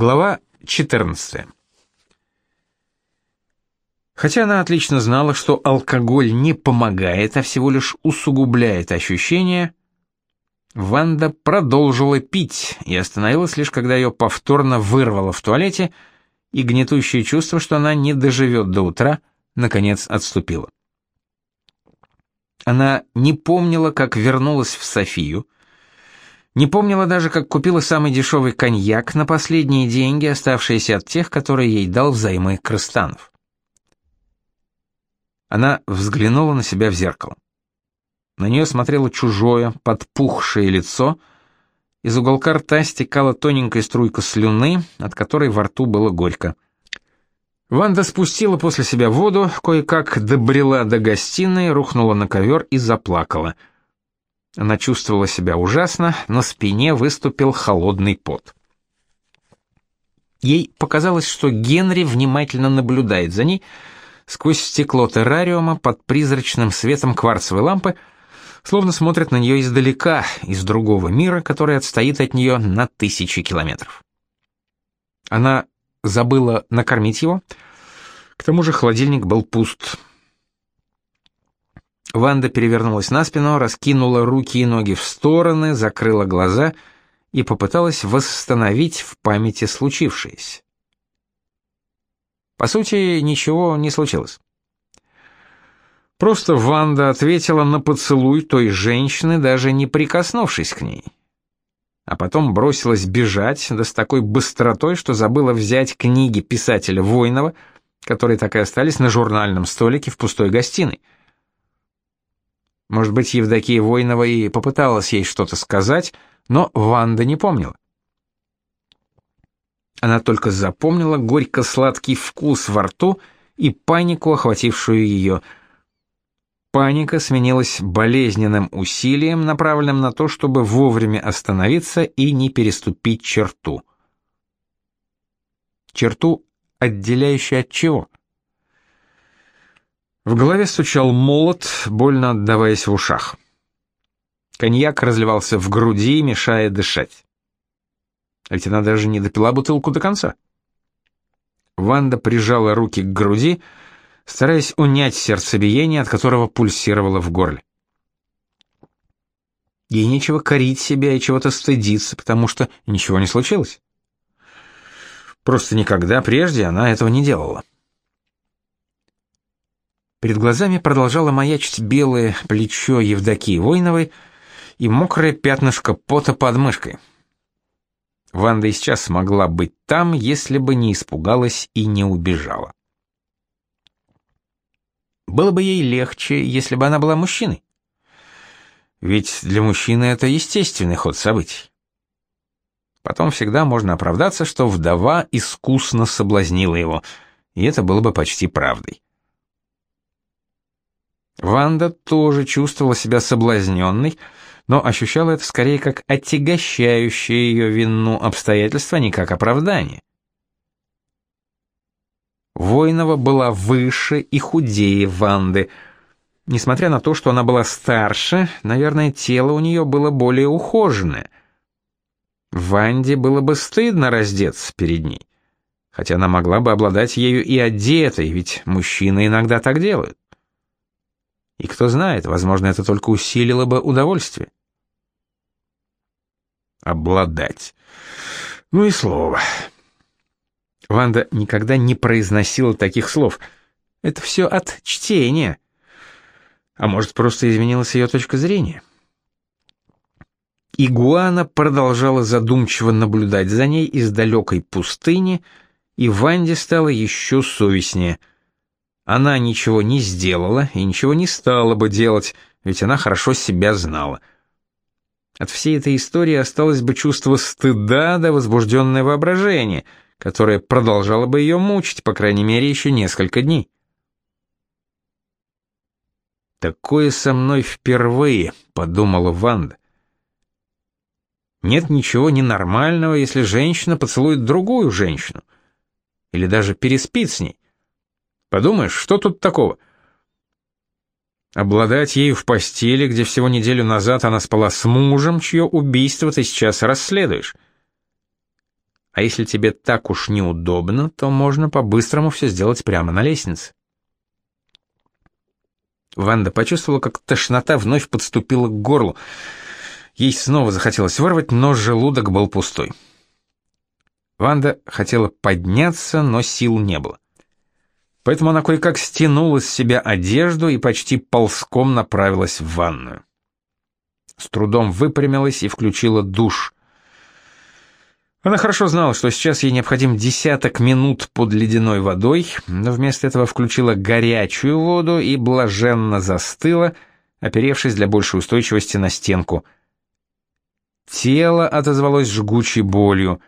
Глава 14. Хотя она отлично знала, что алкоголь не помогает, а всего лишь усугубляет ощущения, Ванда продолжила пить и остановилась лишь когда ее повторно вырвало в туалете, и гнетущее чувство, что она не доживет до утра, наконец отступило. Она не помнила, как вернулась в Софию, не помнила даже, как купила самый дешевый коньяк на последние деньги, оставшиеся от тех, которые ей дал взаймы Крыстанов. Она взглянула на себя в зеркало. На нее смотрело чужое, подпухшее лицо, из уголка рта стекала тоненькая струйка слюны, от которой во рту было горько. Ванда спустила после себя воду, кое-как добрела до гостиной, рухнула на ковер и заплакала — она чувствовала себя ужасно, на спине выступил холодный пот. Ей показалось, что Генри внимательно наблюдает за ней сквозь стекло террариума под призрачным светом кварцевой лампы, словно смотрит на нее издалека, из другого мира, который отстоит от нее на тысячи километров. Она забыла накормить его, к тому же холодильник был пуст. Ванда перевернулась на спину, раскинула руки и ноги в стороны, закрыла глаза и попыталась восстановить в памяти случившееся. По сути, ничего не случилось. Просто Ванда ответила на поцелуй той женщины, даже не прикоснувшись к ней. А потом бросилась бежать, да с такой быстротой, что забыла взять книги писателя Войнова, которые так и остались на журнальном столике в пустой гостиной. Может быть, Евдокия Войнова и попыталась ей что-то сказать, но Ванда не помнила. Она только запомнила горько-сладкий вкус во рту и панику, охватившую ее. Паника сменилась болезненным усилием, направленным на то, чтобы вовремя остановиться и не переступить черту. Черту, отделяющую от чего? В голове стучал молот, больно отдаваясь в ушах. Коньяк разливался в груди, мешая дышать. А ведь она даже не допила бутылку до конца. Ванда прижала руки к груди, стараясь унять сердцебиение, от которого пульсировало в горле. Ей нечего корить себя и чего-то стыдиться, потому что ничего не случилось. Просто никогда прежде она этого не делала. Перед глазами продолжало маячить белое плечо Евдокии Войновой и мокрое пятнышко пота под мышкой. Ванда и сейчас могла быть там, если бы не испугалась и не убежала. Было бы ей легче, если бы она была мужчиной. Ведь для мужчины это естественный ход событий. Потом всегда можно оправдаться, что вдова искусно соблазнила его, и это было бы почти правдой. Ванда тоже чувствовала себя соблазненной, но ощущала это скорее как отягощающее ее вину обстоятельство, а не как оправдание. Войнова была выше и худее Ванды. Несмотря на то, что она была старше, наверное, тело у нее было более ухоженное. Ванде было бы стыдно раздеться перед ней, хотя она могла бы обладать ею и одетой, ведь мужчины иногда так делают. И кто знает, возможно, это только усилило бы удовольствие. Обладать. Ну и слово. Ванда никогда не произносила таких слов. Это все от чтения. А может, просто изменилась ее точка зрения? Игуана продолжала задумчиво наблюдать за ней из далекой пустыни, и Ванде стало еще совестнее — она ничего не сделала и ничего не стала бы делать, ведь она хорошо себя знала. От всей этой истории осталось бы чувство стыда да возбужденное воображение, которое продолжало бы ее мучить, по крайней мере, еще несколько дней. «Такое со мной впервые», — подумала Ванда. «Нет ничего ненормального, если женщина поцелует другую женщину, или даже переспит с ней. Подумаешь, что тут такого? Обладать ею в постели, где всего неделю назад она спала с мужем, чье убийство ты сейчас расследуешь. А если тебе так уж неудобно, то можно по-быстрому все сделать прямо на лестнице. Ванда почувствовала, как тошнота вновь подступила к горлу. Ей снова захотелось вырвать, но желудок был пустой. Ванда хотела подняться, но сил не было. Поэтому она кое-как стянула с себя одежду и почти ползком направилась в ванную. С трудом выпрямилась и включила душ. Она хорошо знала, что сейчас ей необходим десяток минут под ледяной водой, но вместо этого включила горячую воду и блаженно застыла, оперевшись для большей устойчивости на стенку. Тело отозвалось жгучей болью.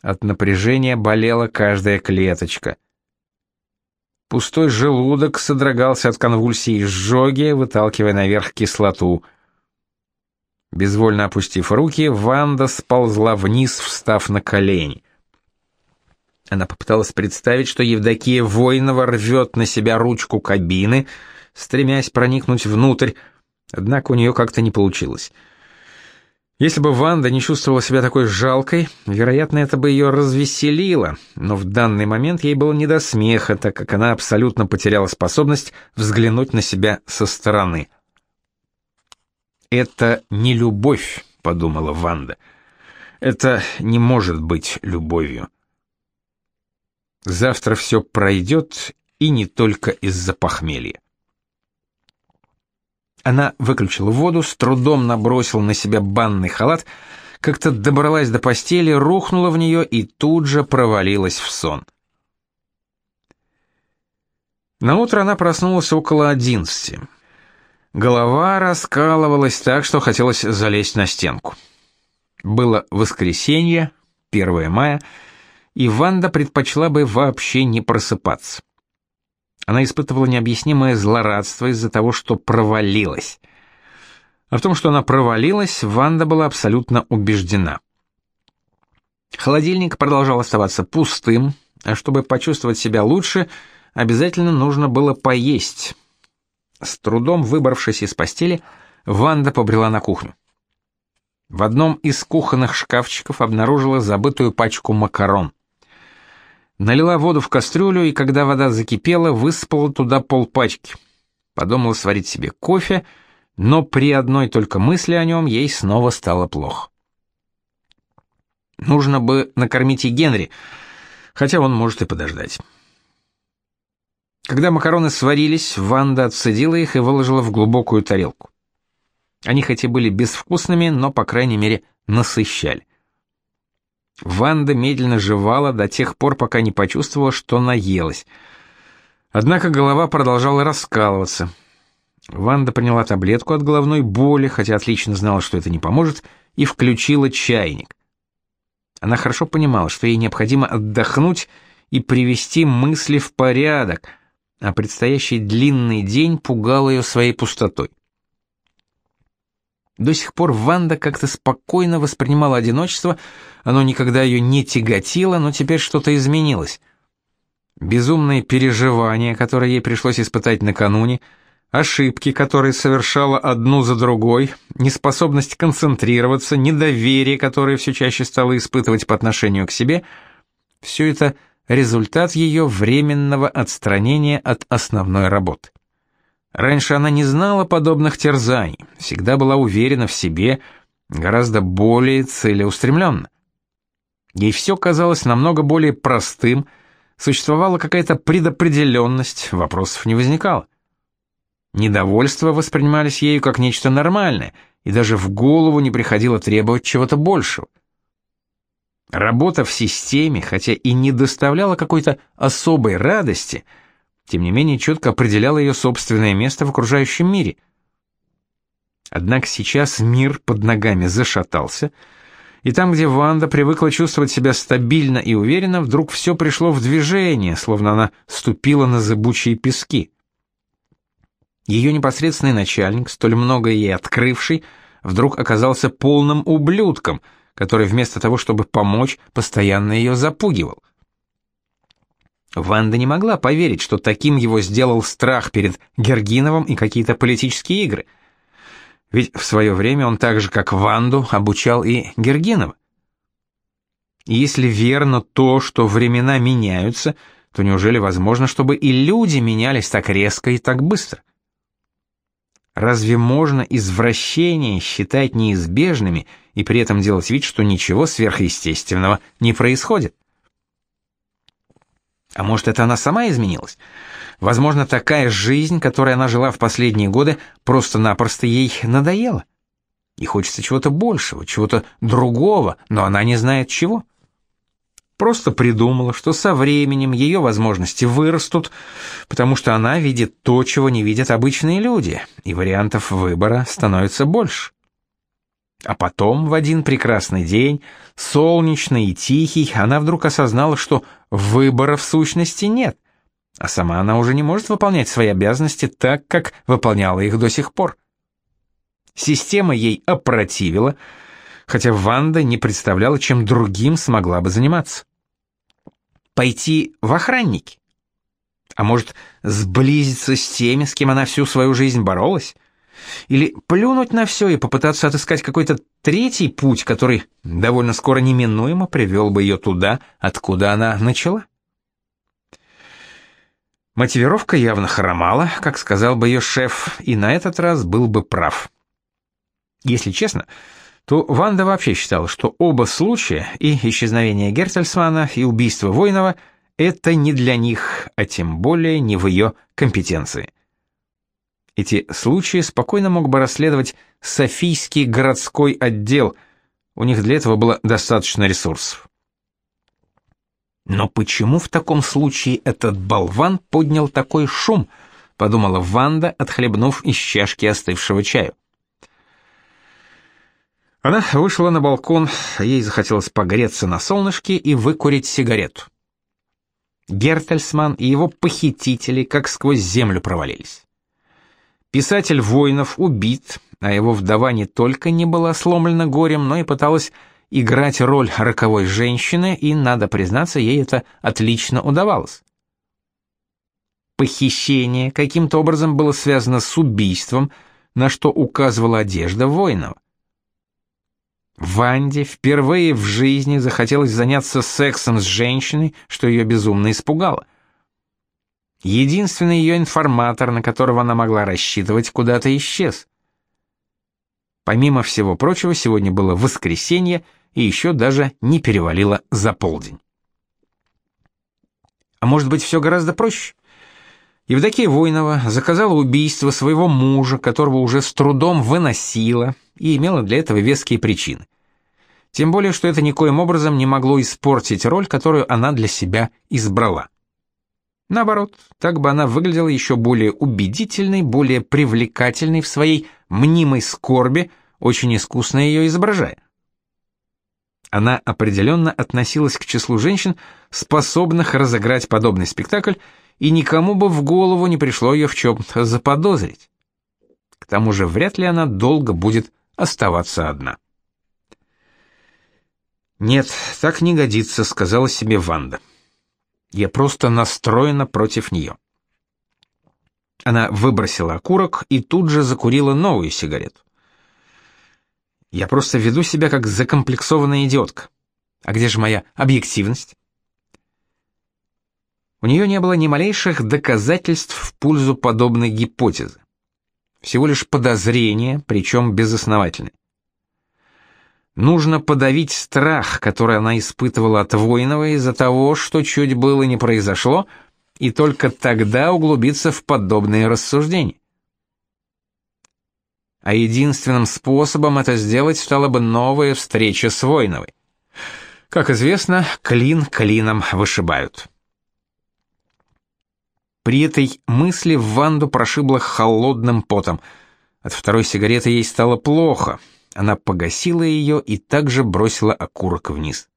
От напряжения болела каждая клеточка. Пустой желудок содрогался от конвульсий изжоги, выталкивая наверх кислоту — Безвольно опустив руки, Ванда сползла вниз, встав на колени. Она попыталась представить, что Евдокия Воинова рвет на себя ручку кабины, стремясь проникнуть внутрь, однако у нее как-то не получилось. Если бы Ванда не чувствовала себя такой жалкой, вероятно, это бы ее развеселило, но в данный момент ей было не до смеха, так как она абсолютно потеряла способность взглянуть на себя со стороны. «Это не любовь», — подумала Ванда. «Это не может быть любовью». Завтра все пройдет, и не только из-за похмелья. Она выключила воду, с трудом набросила на себя банный халат, как-то добралась до постели, рухнула в нее и тут же провалилась в сон. На утро она проснулась около одиннадцати. Голова раскалывалась так, что хотелось залезть на стенку. Было воскресенье, 1 мая, и Ванда предпочла бы вообще не просыпаться. Она испытывала необъяснимое злорадство из-за того, что провалилась. А в том, что она провалилась, Ванда была абсолютно убеждена. Холодильник продолжал оставаться пустым, а чтобы почувствовать себя лучше, обязательно нужно было поесть. С трудом выбравшись из постели, Ванда побрела на кухню. В одном из кухонных шкафчиков обнаружила забытую пачку макарон. Налила воду в кастрюлю, и когда вода закипела, высыпала туда полпачки. Подумала сварить себе кофе, но при одной только мысли о нем ей снова стало плохо. Нужно бы накормить и Генри, хотя он может и подождать. Когда макароны сварились, Ванда отцедила их и выложила в глубокую тарелку. Они хоть и были безвкусными, но, по крайней мере, насыщали. Ванда медленно жевала до тех пор, пока не почувствовала, что наелась. Однако голова продолжала раскалываться. Ванда приняла таблетку от головной боли, хотя отлично знала, что это не поможет, и включила чайник. Она хорошо понимала, что ей необходимо отдохнуть и привести мысли в порядок — а предстоящий длинный день пугал ее своей пустотой. До сих пор Ванда как-то спокойно воспринимала одиночество, оно никогда ее не тяготило, но теперь что-то изменилось. Безумные переживания, которые ей пришлось испытать накануне, ошибки, которые совершала одну за другой, неспособность концентрироваться, недоверие, которое все чаще стала испытывать по отношению к себе, все это – результат ее временного отстранения от основной работы. Раньше она не знала подобных терзаний, всегда была уверена в себе, гораздо более целеустремленно. Ей все казалось намного более простым, существовала какая-то предопределенность, вопросов не возникало. Недовольства воспринимались ею как нечто нормальное, и даже в голову не приходило требовать чего-то большего. Работа в системе, хотя и не доставляла какой-то особой радости, тем не менее четко определяла ее собственное место в окружающем мире. Однако сейчас мир под ногами зашатался, и там, где Ванда привыкла чувствовать себя стабильно и уверенно, вдруг все пришло в движение, словно она ступила на зыбучие пески. Ее непосредственный начальник, столь много ей открывший, вдруг оказался полным ублюдком — который вместо того, чтобы помочь, постоянно ее запугивал. Ванда не могла поверить, что таким его сделал страх перед Гергиновым и какие-то политические игры. Ведь в свое время он так же, как Ванду, обучал и Гергинова. Если верно то, что времена меняются, то неужели возможно, чтобы и люди менялись так резко и так быстро? Разве можно извращения считать неизбежными и при этом делать вид, что ничего сверхъестественного не происходит? А может, это она сама изменилась? Возможно, такая жизнь, которой она жила в последние годы, просто-напросто ей надоела. И хочется чего-то большего, чего-то другого, но она не знает чего. Просто придумала, что со временем ее возможности вырастут, потому что она видит то, чего не видят обычные люди, и вариантов выбора становится больше. А потом, в один прекрасный день, солнечный и тихий, она вдруг осознала, что выбора в сущности нет, а сама она уже не может выполнять свои обязанности так, как выполняла их до сих пор. Система ей опротивила, хотя Ванда не представляла, чем другим смогла бы заниматься. Пойти в охранники? А может, сблизиться с теми, с кем она всю свою жизнь боролась? Или плюнуть на все и попытаться отыскать какой-то третий путь, который довольно скоро неминуемо привел бы ее туда, откуда она начала? Мотивировка явно хромала, как сказал бы ее шеф, и на этот раз был бы прав. Если честно, то Ванда вообще считала, что оба случая, и исчезновение Гертельсмана, и убийство Войнова, это не для них, а тем более не в ее компетенции. Эти случаи спокойно мог бы расследовать Софийский городской отдел, у них для этого было достаточно ресурсов. Но почему в таком случае этот болван поднял такой шум, подумала Ванда, отхлебнув из чашки остывшего чаю. Она вышла на балкон, ей захотелось погреться на солнышке и выкурить сигарету. Гертельсман и его похитители как сквозь землю провалились. Писатель Воинов убит, а его вдова не только не была сломлена горем, но и пыталась играть роль роковой женщины, и, надо признаться, ей это отлично удавалось. Похищение каким-то образом было связано с убийством, на что указывала одежда Воинова. Ванде впервые в жизни захотелось заняться сексом с женщиной, что ее безумно испугало. Единственный ее информатор, на которого она могла рассчитывать, куда-то исчез. Помимо всего прочего, сегодня было воскресенье, и еще даже не перевалило за полдень. А может быть, все гораздо проще? Евдокия Войнова заказала убийство своего мужа, которого уже с трудом выносила, и имела для этого веские причины. Тем более, что это никоим образом не могло испортить роль, которую она для себя избрала. Наоборот, так бы она выглядела еще более убедительной, более привлекательной в своей мнимой скорби, очень искусно ее изображая. Она определенно относилась к числу женщин, способных разыграть подобный спектакль, и никому бы в голову не пришло ее в чем-то заподозрить. К тому же вряд ли она долго будет оставаться одна. «Нет, так не годится», — сказала себе Ванда. «Я просто настроена против нее». Она выбросила окурок и тут же закурила новую сигарету. Я просто веду себя как закомплексованная идиотка. А где же моя объективность? У нее не было ни малейших доказательств в пользу подобной гипотезы. Всего лишь подозрение, причем безосновательное. Нужно подавить страх, который она испытывала от Воинова из-за того, что чуть было не произошло, и только тогда углубиться в подобные рассуждения а единственным способом это сделать стала бы новая встреча с Войновой. Как известно, клин клином вышибают. При этой мысли Ванду прошибло холодным потом. От второй сигареты ей стало плохо. Она погасила ее и также бросила окурок вниз.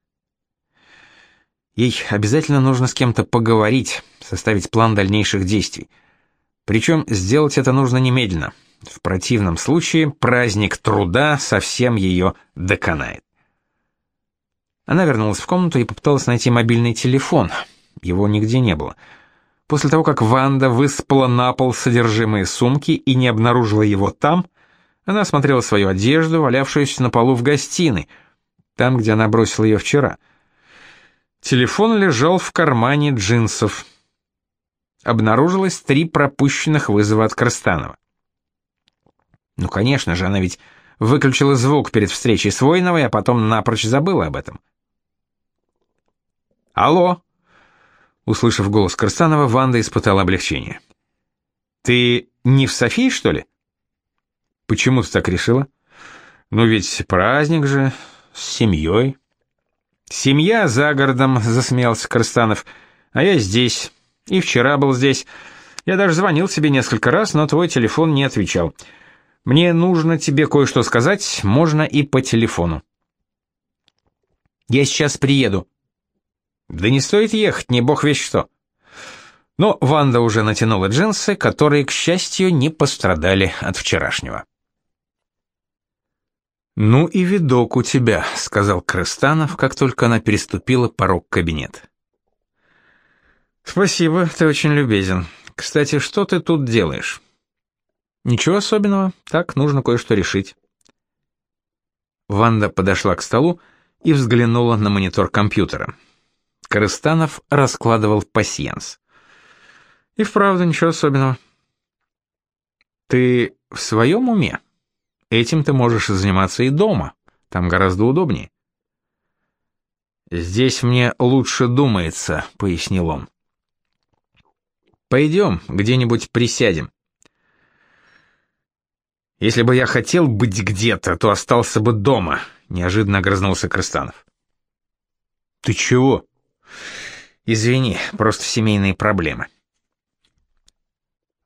Ей обязательно нужно с кем-то поговорить, составить план дальнейших действий. Причем сделать это нужно немедленно. В противном случае праздник труда совсем ее доконает. Она вернулась в комнату и попыталась найти мобильный телефон. Его нигде не было. После того, как Ванда выспала на пол содержимое сумки и не обнаружила его там, она осмотрела свою одежду, валявшуюся на полу в гостиной, там, где она бросила ее вчера. Телефон лежал в кармане джинсов. Обнаружилось три пропущенных вызова от Крастанова. Ну, конечно же, она ведь выключила звук перед встречей с Войновой, а потом напрочь забыла об этом. «Алло!» Услышав голос Крастанова, Ванда испытала облегчение. «Ты не в Софии, что ли?» «Почему ты так решила?» «Ну ведь праздник же, с семьей». «Семья за городом», — засмеялся Крастанов, — «а я здесь, и вчера был здесь. Я даже звонил тебе несколько раз, но твой телефон не отвечал. Мне нужно тебе кое-что сказать, можно и по телефону». «Я сейчас приеду», да не стоит ехать, не бог весь что. Но Ванда уже натянула джинсы, которые, к счастью, не пострадали от вчерашнего. «Ну и видок у тебя», — сказал Крыстанов, как только она переступила порог кабинета. «Спасибо, ты очень любезен. Кстати, что ты тут делаешь?» «Ничего особенного, так нужно кое-что решить». Ванда подошла к столу и взглянула на монитор компьютера. Корыстанов раскладывал пасьянс. И вправду ничего особенного. Ты в своем уме? Этим ты можешь заниматься и дома. Там гораздо удобнее. Здесь мне лучше думается, пояснил он. Пойдем, где-нибудь присядем. Если бы я хотел быть где-то, то остался бы дома, неожиданно огрызнулся Крыстанов. Ты чего? Извини, просто семейные проблемы.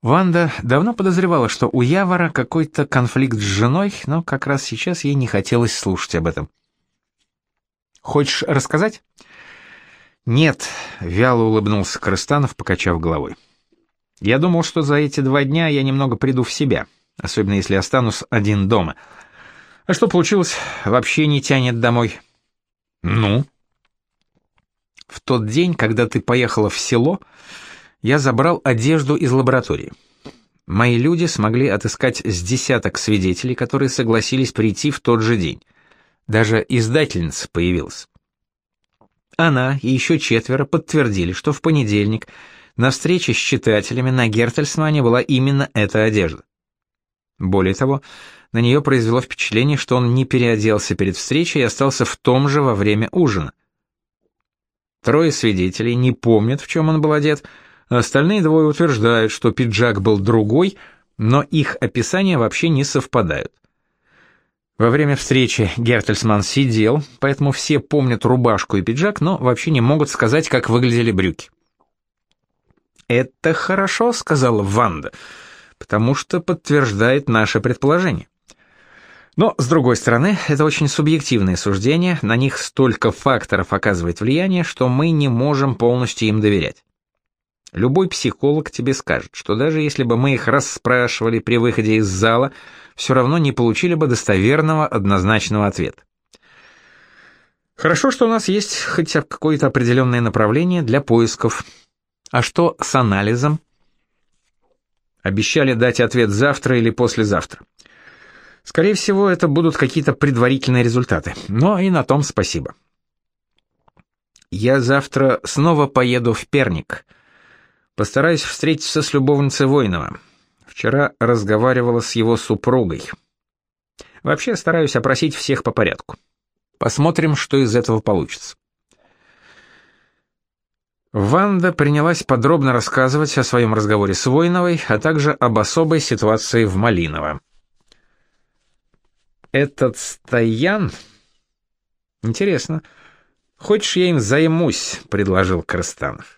Ванда давно подозревала, что у Явора какой-то конфликт с женой, но как раз сейчас ей не хотелось слушать об этом. Хочешь рассказать? Нет, вяло улыбнулся Крыстанов, покачав головой. Я думал, что за эти два дня я немного приду в себя, особенно если останусь один дома. А что получилось? Вообще не тянет домой. Ну, в тот день, когда ты поехала в село, я забрал одежду из лаборатории. Мои люди смогли отыскать с десяток свидетелей, которые согласились прийти в тот же день. Даже издательница появилась. Она и еще четверо подтвердили, что в понедельник на встрече с читателями на Гертельсмане была именно эта одежда. Более того, на нее произвело впечатление, что он не переоделся перед встречей и остался в том же во время ужина. Трое свидетелей не помнят, в чем он был одет, остальные двое утверждают, что пиджак был другой, но их описания вообще не совпадают. Во время встречи Гертельсман сидел, поэтому все помнят рубашку и пиджак, но вообще не могут сказать, как выглядели брюки. «Это хорошо», — сказала Ванда, — «потому что подтверждает наше предположение». Но, с другой стороны, это очень субъективные суждения, на них столько факторов оказывает влияние, что мы не можем полностью им доверять. Любой психолог тебе скажет, что даже если бы мы их расспрашивали при выходе из зала, все равно не получили бы достоверного однозначного ответа. Хорошо, что у нас есть хоть какое-то определенное направление для поисков. А что с анализом? Обещали дать ответ завтра или послезавтра. Скорее всего, это будут какие-то предварительные результаты. Но и на том спасибо. Я завтра снова поеду в Перник. Постараюсь встретиться с любовницей Войнова. Вчера разговаривала с его супругой. Вообще стараюсь опросить всех по порядку. Посмотрим, что из этого получится. Ванда принялась подробно рассказывать о своем разговоре с Войновой, а также об особой ситуации в Малиново. Этот Стоян? Интересно. Хочешь, я им займусь, предложил Крастанов.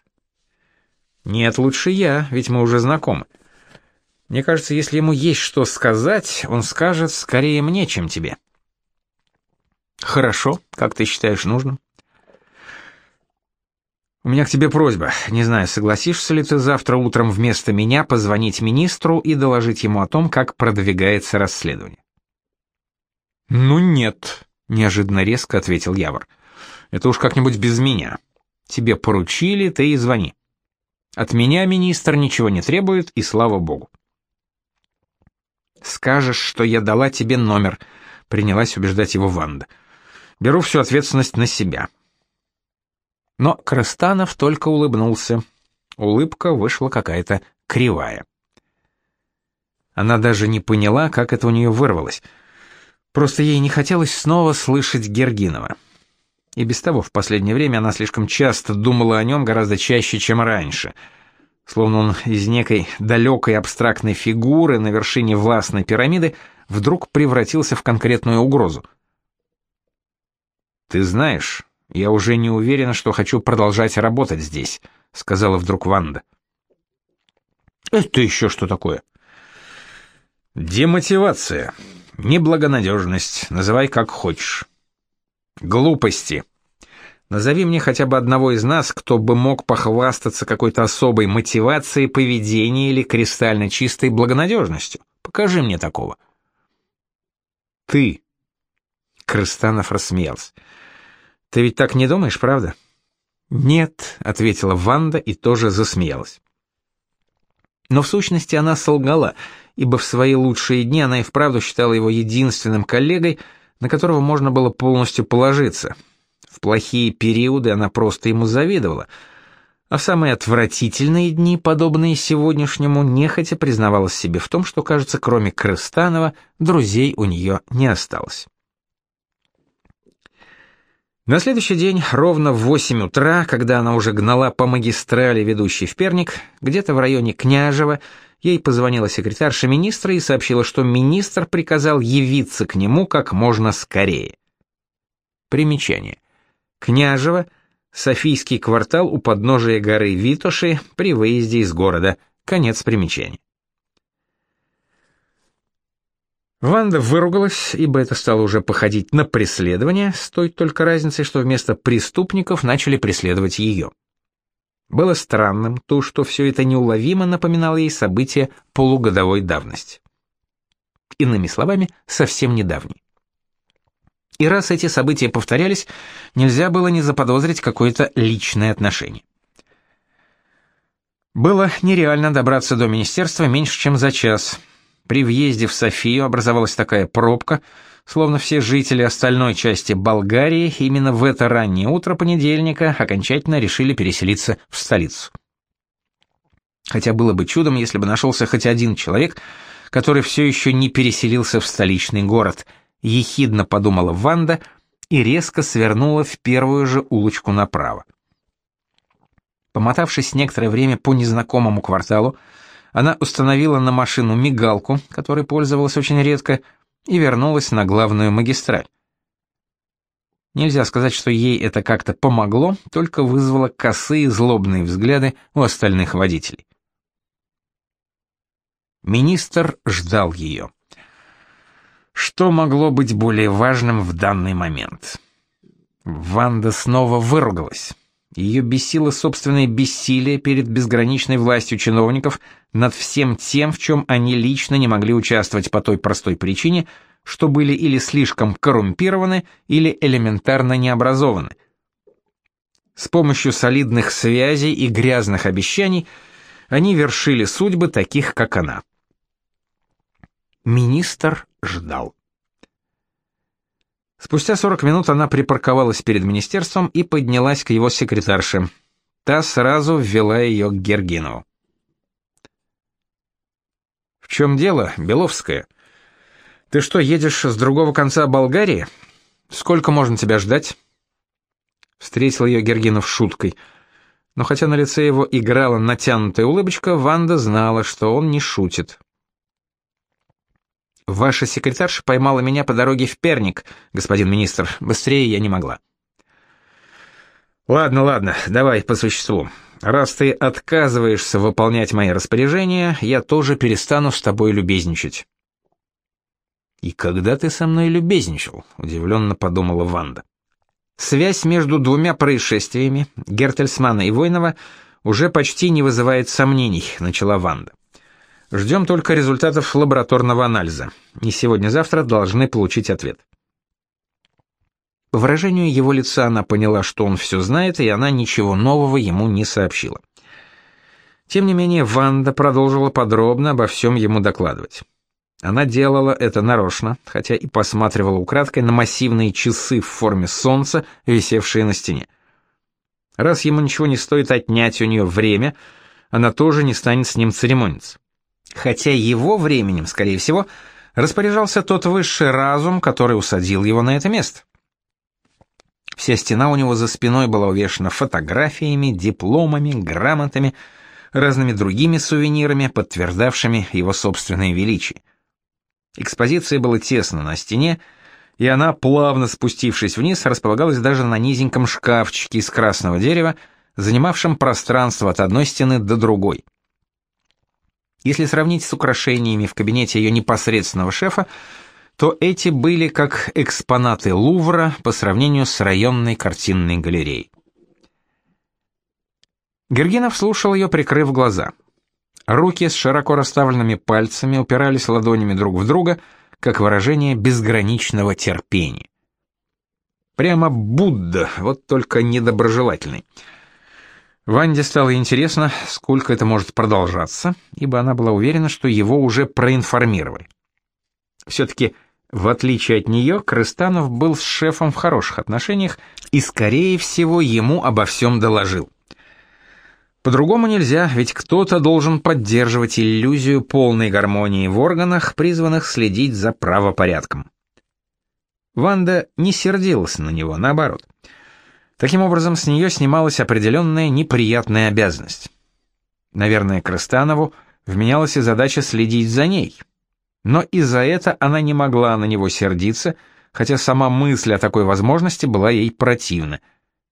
Нет, лучше я, ведь мы уже знакомы. Мне кажется, если ему есть что сказать, он скажет скорее мне, чем тебе. Хорошо, как ты считаешь нужным? У меня к тебе просьба. Не знаю, согласишься ли ты завтра утром вместо меня позвонить министру и доложить ему о том, как продвигается расследование. «Ну нет», — неожиданно резко ответил Явор. «Это уж как-нибудь без меня. Тебе поручили, ты и звони. От меня министр ничего не требует, и слава богу». «Скажешь, что я дала тебе номер», — принялась убеждать его Ванда. «Беру всю ответственность на себя». Но Крыстанов только улыбнулся. Улыбка вышла какая-то кривая. Она даже не поняла, как это у нее вырвалось. Просто ей не хотелось снова слышать Гергинова. И без того в последнее время она слишком часто думала о нем гораздо чаще, чем раньше. Словно он из некой далекой абстрактной фигуры на вершине властной пирамиды вдруг превратился в конкретную угрозу. «Ты знаешь, я уже не уверена, что хочу продолжать работать здесь», — сказала вдруг Ванда. «Это еще что такое?» «Демотивация», Неблагонадежность, называй как хочешь. Глупости. Назови мне хотя бы одного из нас, кто бы мог похвастаться какой-то особой мотивацией поведения или кристально чистой благонадежностью. Покажи мне такого. Ты. Крыстанов рассмеялся. Ты ведь так не думаешь, правда? Нет, ответила Ванда и тоже засмеялась. Но в сущности она солгала, ибо в свои лучшие дни она и вправду считала его единственным коллегой, на которого можно было полностью положиться. В плохие периоды она просто ему завидовала, а в самые отвратительные дни, подобные сегодняшнему, нехотя признавалась себе в том, что, кажется, кроме Крыстанова, друзей у нее не осталось. На следующий день, ровно в 8 утра, когда она уже гнала по магистрали, ведущей в Перник, где-то в районе Княжева, Ей позвонила секретарша министра и сообщила, что министр приказал явиться к нему как можно скорее. Примечание. Княжево, Софийский квартал у подножия горы Витоши при выезде из города. Конец примечания. Ванда выругалась, ибо это стало уже походить на преследование, с той только разницей, что вместо преступников начали преследовать ее. Было странным то, что все это неуловимо напоминало ей события полугодовой давности. Иными словами, совсем недавние. И раз эти события повторялись, нельзя было не заподозрить какое-то личное отношение. Было нереально добраться до министерства меньше, чем за час. При въезде в Софию образовалась такая пробка — Словно все жители остальной части Болгарии именно в это раннее утро понедельника окончательно решили переселиться в столицу. Хотя было бы чудом, если бы нашелся хоть один человек, который все еще не переселился в столичный город, ехидно подумала Ванда и резко свернула в первую же улочку направо. Помотавшись некоторое время по незнакомому кварталу, она установила на машину мигалку, которой пользовалась очень редко, и вернулась на главную магистраль. Нельзя сказать, что ей это как-то помогло, только вызвало косые злобные взгляды у остальных водителей. Министр ждал ее. Что могло быть более важным в данный момент? Ванда снова выругалась. Ее бесило собственное бессилие перед безграничной властью чиновников над всем тем, в чем они лично не могли участвовать по той простой причине, что были или слишком коррумпированы, или элементарно необразованы. С помощью солидных связей и грязных обещаний они вершили судьбы таких, как она. Министр ждал. Спустя 40 минут она припарковалась перед министерством и поднялась к его секретарше. Та сразу ввела ее к Гергинову. «В чем дело, Беловская? Ты что, едешь с другого конца Болгарии? Сколько можно тебя ждать?» Встретил ее Гергинов шуткой. Но хотя на лице его играла натянутая улыбочка, Ванда знала, что он не шутит. Ваша секретарша поймала меня по дороге в Перник, господин министр. Быстрее я не могла. Ладно, ладно, давай по существу. Раз ты отказываешься выполнять мои распоряжения, я тоже перестану с тобой любезничать. И когда ты со мной любезничал? удивленно подумала Ванда. Связь между двумя происшествиями, Гертельсмана и Войнова, уже почти не вызывает сомнений, начала Ванда. Ждем только результатов лабораторного анализа. Не сегодня-завтра должны получить ответ. По выражению его лица она поняла, что он все знает, и она ничего нового ему не сообщила. Тем не менее, Ванда продолжила подробно обо всем ему докладывать. Она делала это нарочно, хотя и посматривала украдкой на массивные часы в форме солнца, висевшие на стене. Раз ему ничего не стоит отнять у нее время, она тоже не станет с ним церемониться. Хотя его временем, скорее всего, распоряжался тот высший разум, который усадил его на это место. Вся стена у него за спиной была увешана фотографиями, дипломами, грамотами, разными другими сувенирами, подтверждавшими его собственное величие. Экспозиции было тесно на стене, и она, плавно спустившись вниз, располагалась даже на низеньком шкафчике из красного дерева, занимавшем пространство от одной стены до другой. Если сравнить с украшениями в кабинете ее непосредственного шефа, то эти были как экспонаты Лувра по сравнению с районной картинной галереей. Гергинов слушал ее, прикрыв глаза. Руки с широко расставленными пальцами упирались ладонями друг в друга, как выражение безграничного терпения. Прямо Будда, вот только недоброжелательный. Ванде стало интересно, сколько это может продолжаться, ибо она была уверена, что его уже проинформировали. Все-таки в отличие от нее, Крыстанов был с шефом в хороших отношениях и, скорее всего, ему обо всем доложил. По-другому нельзя, ведь кто-то должен поддерживать иллюзию полной гармонии в органах, призванных следить за правопорядком. Ванда не сердилась на него, наоборот. Таким образом, с нее снималась определенная неприятная обязанность. Наверное, Крыстанову вменялась и задача следить за ней — но и за это она не могла на него сердиться, хотя сама мысль о такой возможности была ей противна.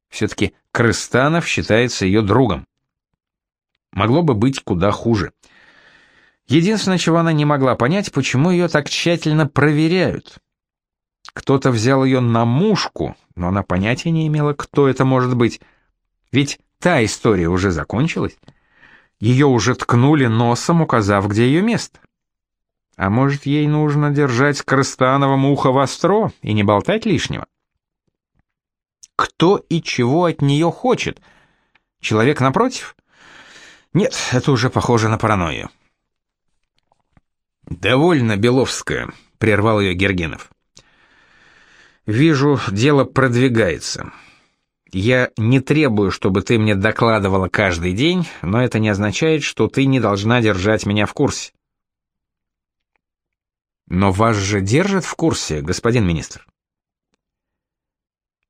Все-таки Крыстанов считается ее другом. Могло бы быть куда хуже. Единственное, чего она не могла понять, почему ее так тщательно проверяют. Кто-то взял ее на мушку, но она понятия не имела, кто это может быть. Ведь та история уже закончилась. Ее уже ткнули носом, указав, где ее место. А может, ей нужно держать Крыстановым ухо востро и не болтать лишнего? Кто и чего от нее хочет? Человек напротив? Нет, это уже похоже на паранойю. «Довольно, Беловская», — прервал ее Гергенов. «Вижу, дело продвигается. Я не требую, чтобы ты мне докладывала каждый день, но это не означает, что ты не должна держать меня в курсе. Но вас же держат в курсе, господин министр.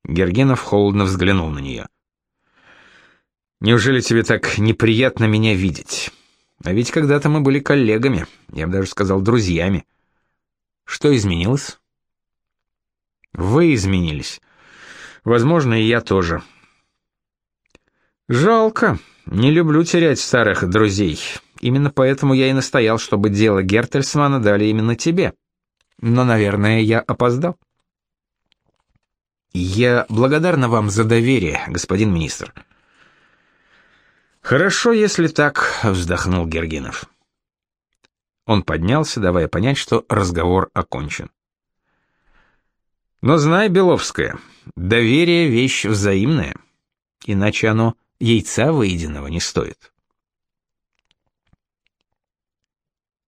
Гергенов холодно взглянул на нее. Неужели тебе так неприятно меня видеть? А ведь когда-то мы были коллегами, я бы даже сказал друзьями. Что изменилось? Вы изменились. Возможно, и я тоже. Жалко. Не люблю терять старых друзей. Именно поэтому я и настоял, чтобы дело Гертельсмана дали именно тебе. Но, наверное, я опоздал. Я благодарна вам за доверие, господин министр. Хорошо, если так, вздохнул Гергинов. Он поднялся, давая понять, что разговор окончен. Но знай, Беловская, доверие вещь взаимная, иначе оно яйца выеденного не стоит.